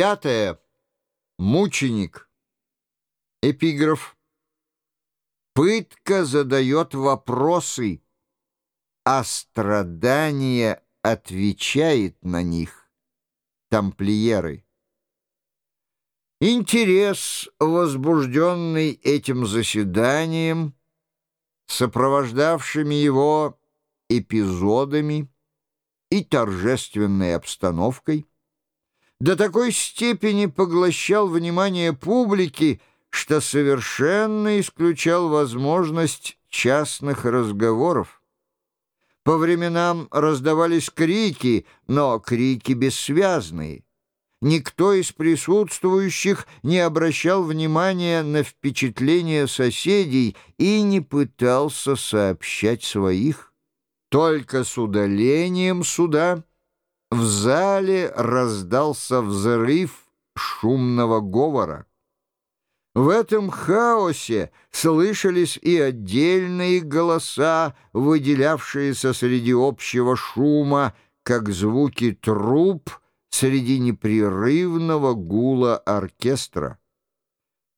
Пятое. Мученик. Эпиграф. Пытка задает вопросы, а страдание отвечает на них. Тамплиеры. Интерес, возбужденный этим заседанием, сопровождавшими его эпизодами и торжественной обстановкой, до такой степени поглощал внимание публики, что совершенно исключал возможность частных разговоров. По временам раздавались крики, но крики бессвязные. Никто из присутствующих не обращал внимания на впечатления соседей и не пытался сообщать своих. Только с удалением суда в зале раздался взрыв шумного говора. В этом хаосе слышались и отдельные голоса, выделявшиеся среди общего шума, как звуки труб среди непрерывного гула оркестра.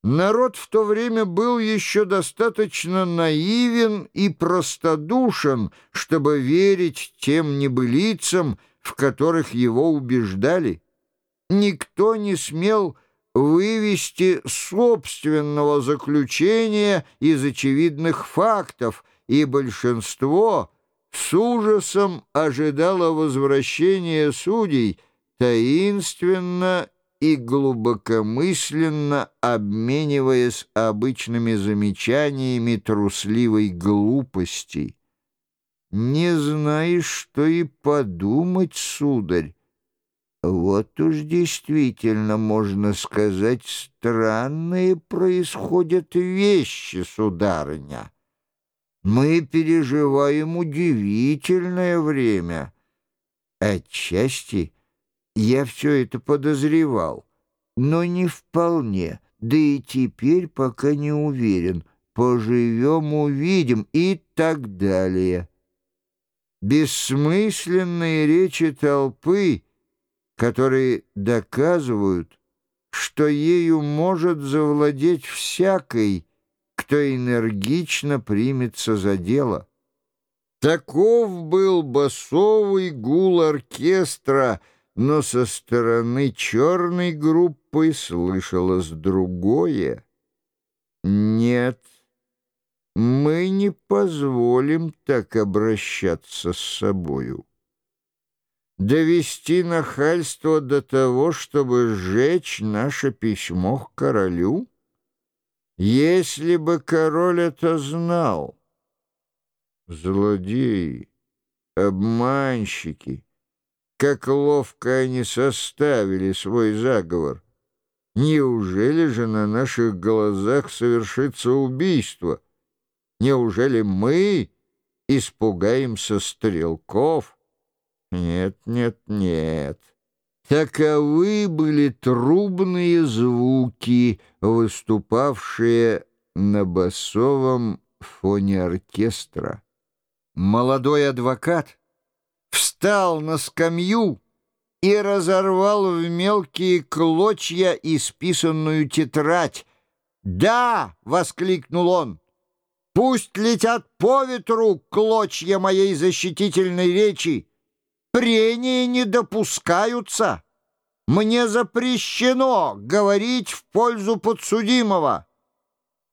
Народ в то время был еще достаточно наивен и простодушен, чтобы верить тем небылицам, в которых его убеждали. Никто не смел вывести собственного заключения из очевидных фактов, и большинство с ужасом ожидало возвращения судей, таинственно и глубокомысленно обмениваясь обычными замечаниями трусливой глупости. Не знаешь, что и подумать, сударь. Вот уж действительно, можно сказать, странные происходят вещи, сударыня. Мы переживаем удивительное время. Отчасти я все это подозревал, но не вполне, да и теперь пока не уверен. Поживем, увидим и так далее. Бессмысленные речи толпы, которые доказывают, что ею может завладеть всякий, кто энергично примется за дело. Таков был басовый гул оркестра, но со стороны черной группы слышалось другое. Нет, мы не позволим так обращаться с собою. Довести нахальство до того, чтобы сжечь наше письмо к королю? Если бы король это знал. Злодеи, обманщики, как ловко они составили свой заговор. Неужели же на наших глазах совершится убийство — Неужели мы испугаемся стрелков? Нет, нет, нет. Таковы были трубные звуки, выступавшие на басовом фоне оркестра. Молодой адвокат встал на скамью и разорвал в мелкие клочья исписанную тетрадь. «Да!» — воскликнул он. Пусть летят по ветру клочья моей защитительной речи. Прения не допускаются. Мне запрещено говорить в пользу подсудимого.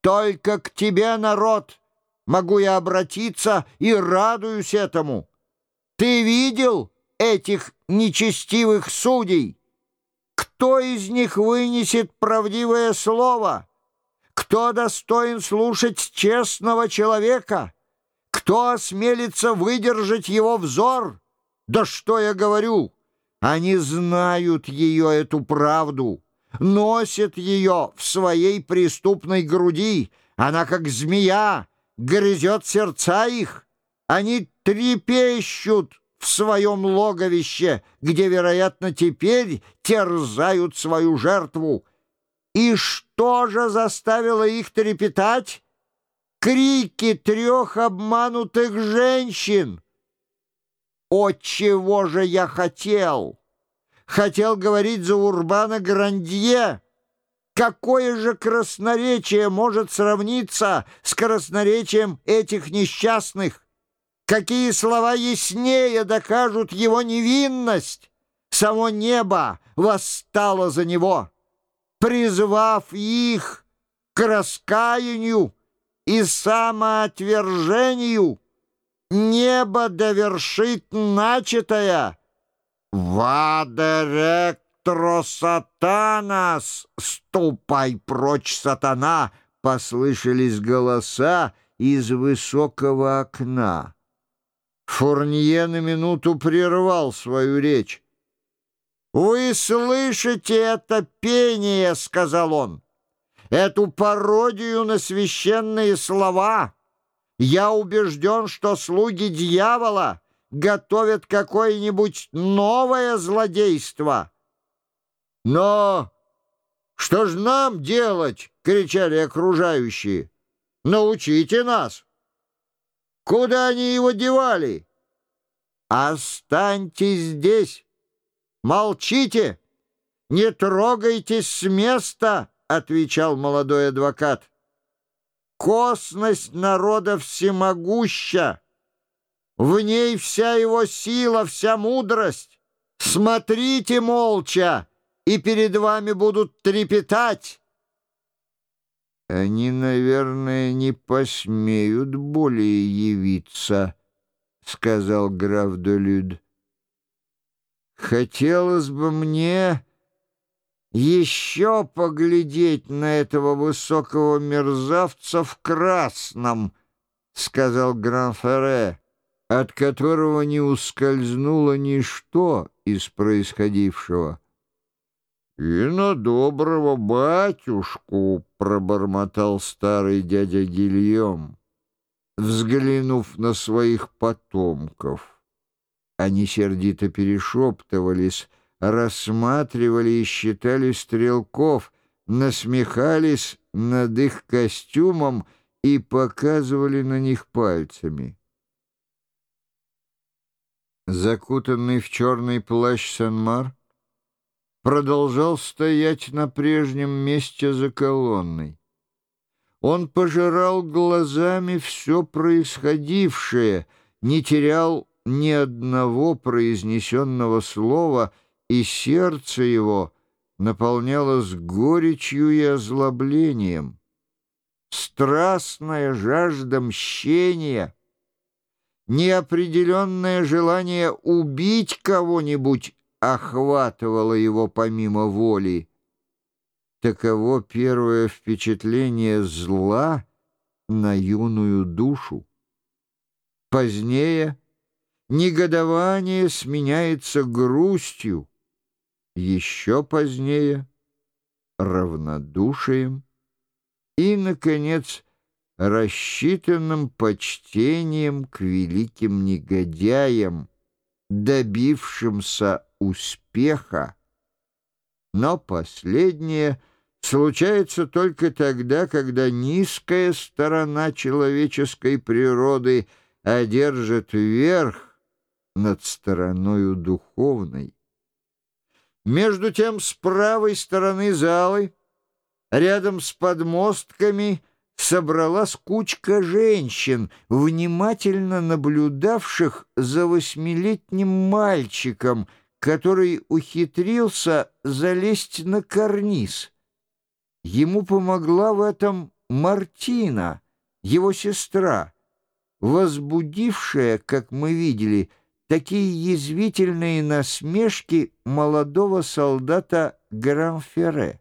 Только к тебе, народ, могу я обратиться и радуюсь этому. Ты видел этих нечестивых судей? Кто из них вынесет правдивое слово?» Кто достоин слушать честного человека? Кто осмелится выдержать его взор? Да что я говорю? Они знают ее, эту правду, носят ее в своей преступной груди. Она, как змея, грызет сердца их. Они трепещут в своем логовище, где, вероятно, теперь терзают свою жертву. И что же заставило их трепетать? Крики трех обманутых женщин. О, чего же я хотел? хотел говорить за Урбана Грандье. Какое же красноречие может сравниться с красноречием этих несчастных? Какие слова яснее докажут его невинность? Само небо восстало за него, призвав их к раскаянию и самоотвержению. Небо довершит начатое. «Вадеректро сатанас! Ступай прочь, сатана!» Послышались голоса из высокого окна. Фурнье на минуту прервал свою речь. «Вы слышите это пение?» — сказал он. «Эту пародию на священные слова. Я убежден, что слуги дьявола готовят какое-нибудь новое злодейство». «Но что ж нам делать?» — кричали окружающие. «Научите нас!» «Куда они его девали?» «Останьтесь здесь!» «Молчите! Не трогайтесь с места!» — отвечал молодой адвокат. «Косность народа всемогуща! В ней вся его сила, вся мудрость! Смотрите молча, и перед вами будут трепетать!» «Они, наверное, не посмеют более явиться», — сказал граф де Люд. Хотелось бы мне еще поглядеть на этого высокого мерзавца в красном, — сказал Гран-Ферре, от которого не ускользнуло ничто из происходившего. — И на доброго батюшку, — пробормотал старый дядя Гильем, взглянув на своих потомков. Они сердито перешептывались, рассматривали и считали стрелков, насмехались над их костюмом и показывали на них пальцами. Закутанный в черный плащ Санмар продолжал стоять на прежнем месте за колонной. Он пожирал глазами все происходившее, не терял ни одного произнесенного слова, и сердце его наполнялось горечью и озлоблением. Страстная жажда мщения, неопределенное желание убить кого-нибудь охватывало его помимо воли. Таково первое впечатление зла на юную душу. Позднее негодование сменяется грустью, еще позднее — равнодушием и, наконец, рассчитанным почтением к великим негодяям, добившимся успеха. Но последнее случается только тогда, когда низкая сторона человеческой природы одержит верх над стороною духовной. Между тем, с правой стороны залы, рядом с подмостками, собралась кучка женщин, внимательно наблюдавших за восьмилетним мальчиком, который ухитрился залезть на карниз. Ему помогла в этом Мартина, его сестра, возбудившая, как мы видели, такие язвительные насмешки молодого солдата Гранферре.